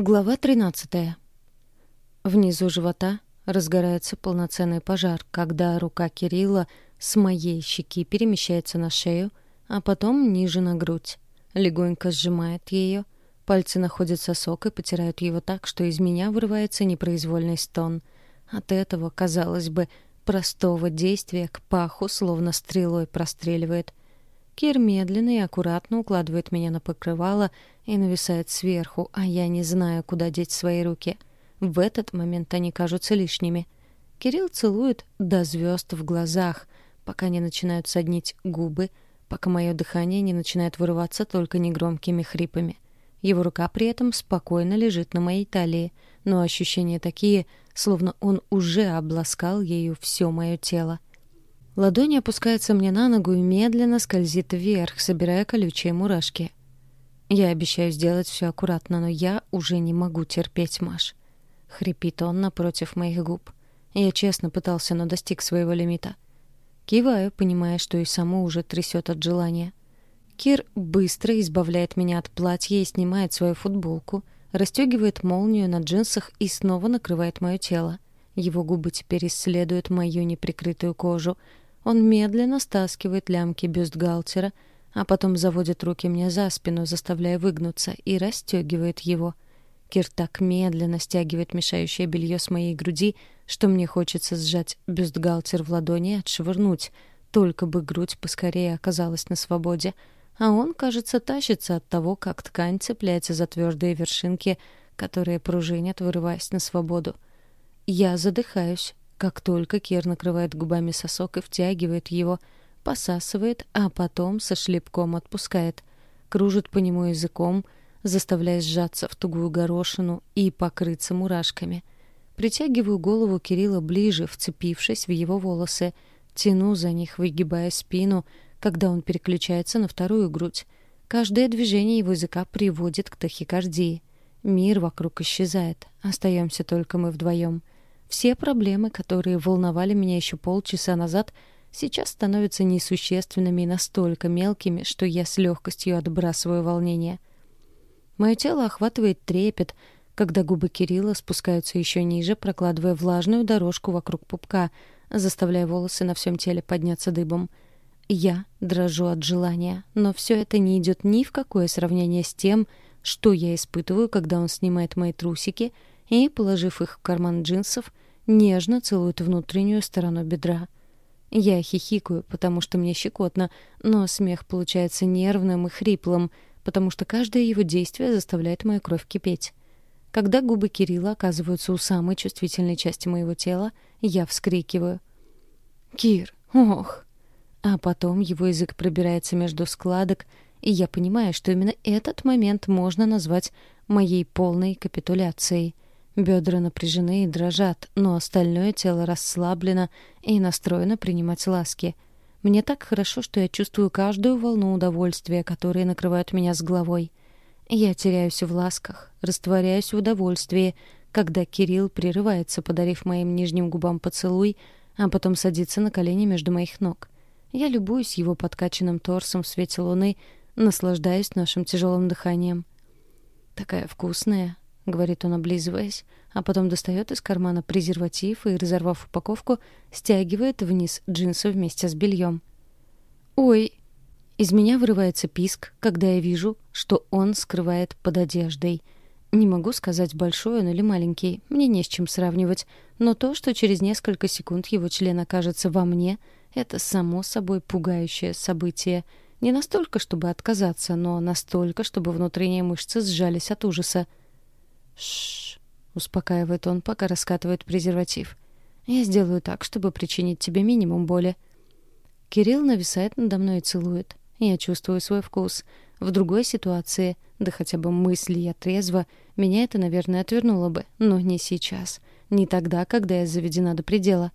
Глава 13. Внизу живота разгорается полноценный пожар, когда рука Кирилла с моей щеки перемещается на шею, а потом ниже на грудь. Легонько сжимает ее, пальцы находят сосок и потирают его так, что из меня вырывается непроизвольный стон. От этого, казалось бы, простого действия к паху словно стрелой простреливает. Кир медленно и аккуратно укладывает меня на покрывало и нависает сверху, а я не знаю, куда деть свои руки. В этот момент они кажутся лишними. Кирилл целует до звезд в глазах, пока не начинают соднить губы, пока мое дыхание не начинает вырываться только негромкими хрипами. Его рука при этом спокойно лежит на моей талии, но ощущения такие, словно он уже обласкал ею все мое тело. Ладонь опускается мне на ногу и медленно скользит вверх, собирая колючие мурашки. Я обещаю сделать все аккуратно, но я уже не могу терпеть, Маш. Хрипит он напротив моих губ. Я честно пытался, но достиг своего лимита. Киваю, понимая, что и само уже трясет от желания. Кир быстро избавляет меня от платья и снимает свою футболку, расстегивает молнию на джинсах и снова накрывает мое тело. Его губы теперь исследуют мою неприкрытую кожу, он медленно стаскивает лямки бюстгальтера, а потом заводит руки мне за спину, заставляя выгнуться, и расстегивает его. Кир так медленно стягивает мешающее белье с моей груди, что мне хочется сжать бюстгальтер в ладони и отшвырнуть, только бы грудь поскорее оказалась на свободе. А он, кажется, тащится от того, как ткань цепляется за твердые вершинки, которые пружинят, вырываясь на свободу. Я задыхаюсь, как только Кир накрывает губами сосок и втягивает его, посасывает, а потом со шлепком отпускает, кружит по нему языком, заставляя сжаться в тугую горошину и покрыться мурашками. Притягиваю голову Кирилла ближе, вцепившись в его волосы, тяну за них, выгибая спину, когда он переключается на вторую грудь. Каждое движение его языка приводит к тахикардии. Мир вокруг исчезает, остаемся только мы вдвоем — все проблемы, которые волновали меня еще полчаса назад, сейчас становятся несущественными и настолько мелкими, что я с легкостью отбрасываю волнение. Мое тело охватывает трепет, когда губы Кирилла спускаются еще ниже, прокладывая влажную дорожку вокруг пупка, заставляя волосы на всем теле подняться дыбом. Я дрожу от желания, но все это не идет ни в какое сравнение с тем, что я испытываю, когда он снимает мои трусики — и, положив их в карман джинсов, нежно целует внутреннюю сторону бедра. Я хихикаю, потому что мне щекотно, но смех получается нервным и хриплым, потому что каждое его действие заставляет мою кровь кипеть. Когда губы Кирилла оказываются у самой чувствительной части моего тела, я вскрикиваю. «Кир, ох!» А потом его язык пробирается между складок, и я понимаю, что именно этот момент можно назвать моей полной капитуляцией — Бедра напряжены и дрожат, но остальное тело расслаблено и настроено принимать ласки. Мне так хорошо, что я чувствую каждую волну удовольствия, которые накрывают меня с головой. Я теряюсь в ласках, растворяюсь в удовольствии, когда Кирилл прерывается, подарив моим нижним губам поцелуй, а потом садится на колени между моих ног. Я любуюсь его подкачанным торсом в свете луны, наслаждаюсь нашим тяжелым дыханием. «Такая вкусная», — говорит он, облизываясь, а потом достает из кармана презерватив и, разорвав упаковку, стягивает вниз джинсы вместе с бельем. «Ой!» Из меня вырывается писк, когда я вижу, что он скрывает под одеждой. Не могу сказать, большой он или маленький, мне не с чем сравнивать, но то, что через несколько секунд его член окажется во мне, это само собой пугающее событие. Не настолько, чтобы отказаться, но настолько, чтобы внутренние мышцы сжались от ужаса. Шш, успокаивает он, пока раскатывает презерватив. Я сделаю так, чтобы причинить тебе минимум боли. Кирилл нависает надо мной и целует. Я чувствую свой вкус. В другой ситуации, да хотя бы мысли я трезво, меня это, наверное, отвернуло бы, но не сейчас. Не тогда, когда я заведена до предела.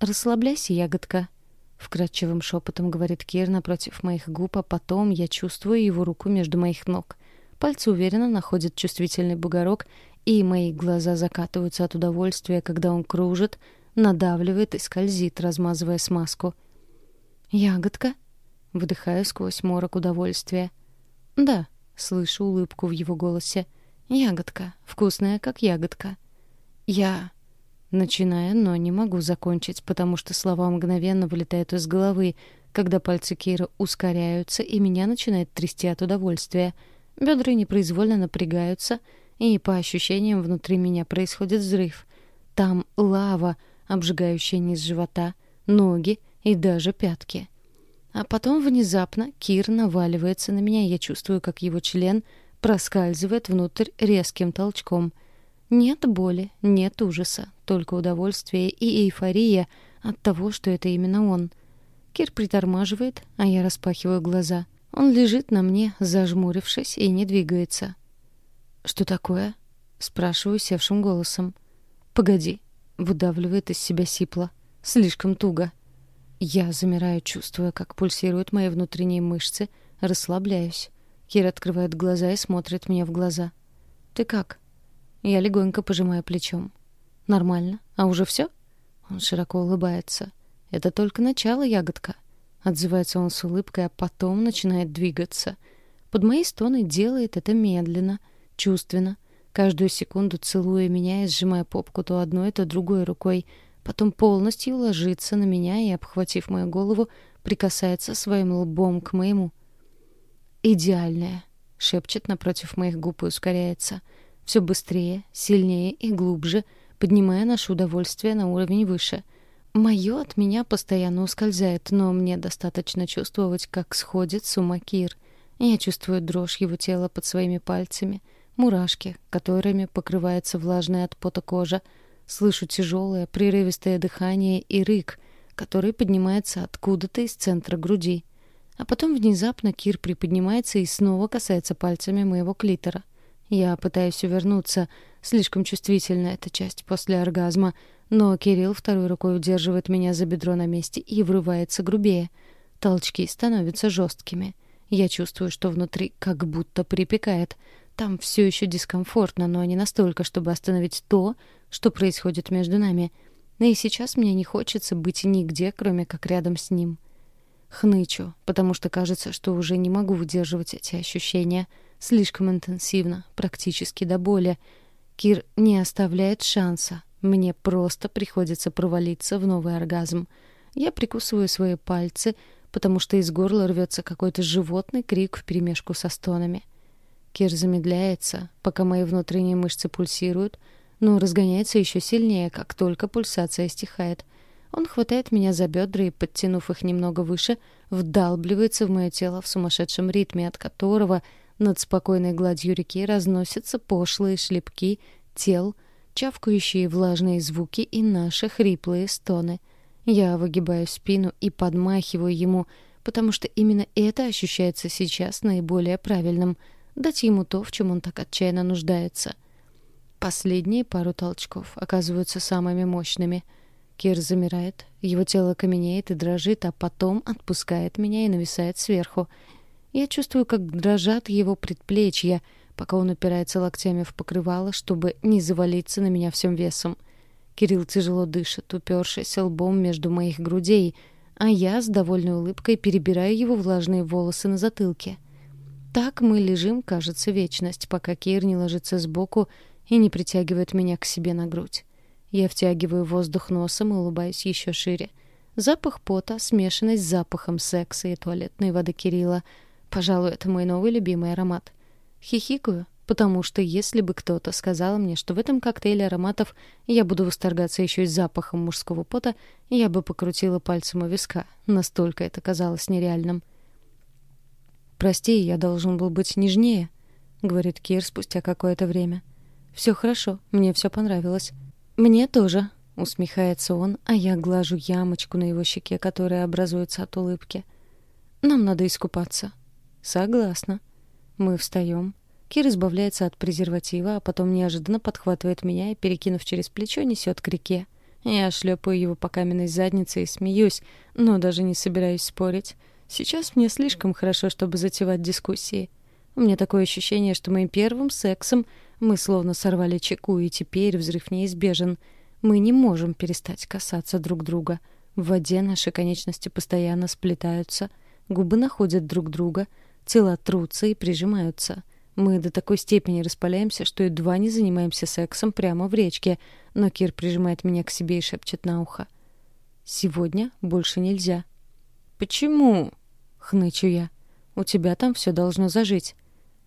«Расслабляйся, ягодка», — вкрадчивым шепотом говорит Кир напротив моих губ, а потом я чувствую его руку между моих ног. Пальцы уверенно находят чувствительный бугорок, и мои глаза закатываются от удовольствия, когда он кружит, надавливает и скользит, размазывая смазку. «Ягодка?» — выдыхаю сквозь морок удовольствия. «Да», — слышу улыбку в его голосе. Ягодка. Вкусная, как ягодка. Я... Начинаю, но не могу закончить, потому что слова мгновенно вылетают из головы, когда пальцы Кира ускоряются, и меня начинает трясти от удовольствия. Бедра непроизвольно напрягаются, и по ощущениям внутри меня происходит взрыв. Там лава, обжигающая низ живота, ноги и даже пятки. А потом внезапно Кир наваливается на меня, и я чувствую, как его член проскальзывает внутрь резким толчком. Нет боли, нет ужаса, только удовольствие и эйфория от того, что это именно он. Кир притормаживает, а я распахиваю глаза. Он лежит на мне, зажмурившись, и не двигается. «Что такое?» — спрашиваю севшим голосом. «Погоди», — выдавливает из себя сипло. «Слишком туго». Я замираю, чувствуя, как пульсируют мои внутренние мышцы, расслабляюсь. Кир открывает глаза и смотрит мне в глаза. «Ты как?» Я легонько пожимаю плечом. «Нормально. А уже все?» Он широко улыбается. «Это только начало, ягодка». Отзывается он с улыбкой, а потом начинает двигаться. Под мои стоны делает это медленно, чувственно, каждую секунду целуя меня и сжимая попку то одной, то другой рукой — Потом полностью ложится на меня и, обхватив мою голову, прикасается своим лбом к моему. «Идеальная», — шепчет напротив моих губ и ускоряется. Все быстрее, сильнее и глубже, поднимая наше удовольствие на уровень выше. Мое от меня постоянно ускользает, но мне достаточно чувствовать, как сходит с ума Кир. Я чувствую дрожь его тела под своими пальцами, мурашки, которыми покрывается влажная от пота кожа — Слышу тяжелое, прерывистое дыхание и рык, который поднимается откуда-то из центра груди. А потом внезапно Кир приподнимается и снова касается пальцами моего клитора. Я пытаюсь увернуться, слишком чувствительна эта часть после оргазма, но Кирилл второй рукой удерживает меня за бедро на месте и врывается грубее. Толчки становятся жесткими. Я чувствую, что внутри как будто припекает. Там все еще дискомфортно, но не настолько, чтобы остановить то, что происходит между нами. И сейчас мне не хочется быть нигде, кроме как рядом с ним. Хнычу, потому что кажется, что уже не могу выдерживать эти ощущения. Слишком интенсивно, практически до боли. Кир не оставляет шанса. Мне просто приходится провалиться в новый оргазм. Я прикусываю свои пальцы, потому что из горла рвется какой-то животный крик вперемешку со стонами. Кир замедляется, пока мои внутренние мышцы пульсируют, но разгоняется еще сильнее, как только пульсация стихает. Он хватает меня за бедра и, подтянув их немного выше, вдалбливается в мое тело в сумасшедшем ритме, от которого над спокойной гладью реки разносятся пошлые шлепки тел, чавкающие влажные звуки и наши хриплые стоны. Я выгибаю спину и подмахиваю ему, потому что именно это ощущается сейчас наиболее правильным — дать ему то, в чем он так отчаянно нуждается. Последние пару толчков оказываются самыми мощными. Кир замирает, его тело каменеет и дрожит, а потом отпускает меня и нависает сверху. Я чувствую, как дрожат его предплечья, пока он упирается локтями в покрывало, чтобы не завалиться на меня всем весом. Кирилл тяжело дышит, упершись лбом между моих грудей, а я с довольной улыбкой перебираю его влажные волосы на затылке. Так мы лежим, кажется, вечность, пока Кир не ложится сбоку и не притягивает меня к себе на грудь. Я втягиваю воздух носом и улыбаюсь еще шире. Запах пота, смешанный с запахом секса и туалетной воды Кирилла. Пожалуй, это мой новый любимый аромат. Хихикаю, потому что если бы кто-то сказал мне, что в этом коктейле ароматов я буду восторгаться еще и запахом мужского пота, я бы покрутила пальцем у виска. Настолько это казалось нереальным. «Прости, я должен был быть нежнее», — говорит Кир спустя какое-то время. Все хорошо, мне все понравилось. Мне тоже, усмехается он, а я глажу ямочку на его щеке, которая образуется от улыбки. Нам надо искупаться. Согласна. Мы встаем. Кир избавляется от презерватива, а потом неожиданно подхватывает меня и, перекинув через плечо, несет к реке. Я шлепаю его по каменной заднице и смеюсь, но даже не собираюсь спорить. Сейчас мне слишком хорошо, чтобы затевать дискуссии. У меня такое ощущение, что моим первым сексом мы словно сорвали чеку, и теперь взрыв неизбежен. Мы не можем перестать касаться друг друга. В воде наши конечности постоянно сплетаются, губы находят друг друга, тела трутся и прижимаются. Мы до такой степени распаляемся, что едва не занимаемся сексом прямо в речке, но Кир прижимает меня к себе и шепчет на ухо. «Сегодня больше нельзя». «Почему?» — хнычу я. «У тебя там все должно зажить.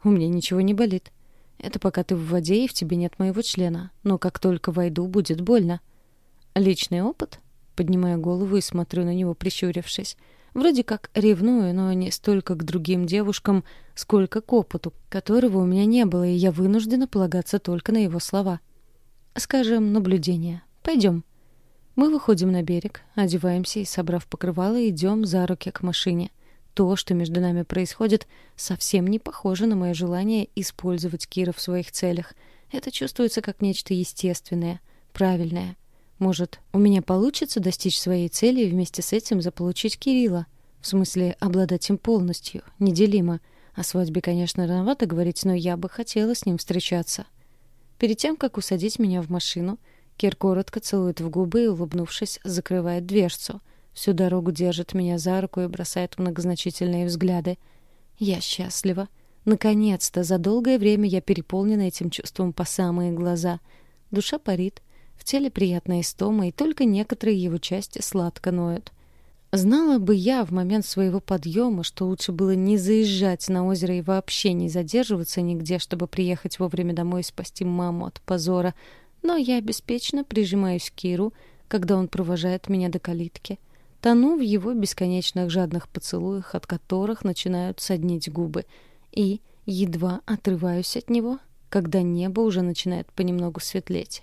У меня ничего не болит. Это пока ты в воде и в тебе нет моего члена. Но как только войду, будет больно». «Личный опыт?» Поднимаю голову и смотрю на него, прищурившись. Вроде как ревную, но не столько к другим девушкам, сколько к опыту, которого у меня не было, и я вынуждена полагаться только на его слова. Скажем, наблюдение. Пойдем. Мы выходим на берег, одеваемся и, собрав покрывало, идем за руки к машине. То, что между нами происходит, совсем не похоже на мое желание использовать Кира в своих целях. Это чувствуется как нечто естественное, правильное — может, у меня получится достичь своей цели и вместе с этим заполучить Кирилла? В смысле, обладать им полностью, неделимо. О свадьбе, конечно, рановато говорить, но я бы хотела с ним встречаться. Перед тем, как усадить меня в машину, Кир коротко целует в губы и, улыбнувшись, закрывает дверцу. Всю дорогу держит меня за руку и бросает многозначительные взгляды. Я счастлива. Наконец-то, за долгое время я переполнена этим чувством по самые глаза. Душа парит, теле приятная истома, и только некоторые его части сладко ноют. Знала бы я в момент своего подъема, что лучше было не заезжать на озеро и вообще не задерживаться нигде, чтобы приехать вовремя домой и спасти маму от позора, но я беспечно прижимаюсь к Киру, когда он провожает меня до калитки. Тону в его бесконечных жадных поцелуях, от которых начинают соднить губы, и едва отрываюсь от него, когда небо уже начинает понемногу светлеть.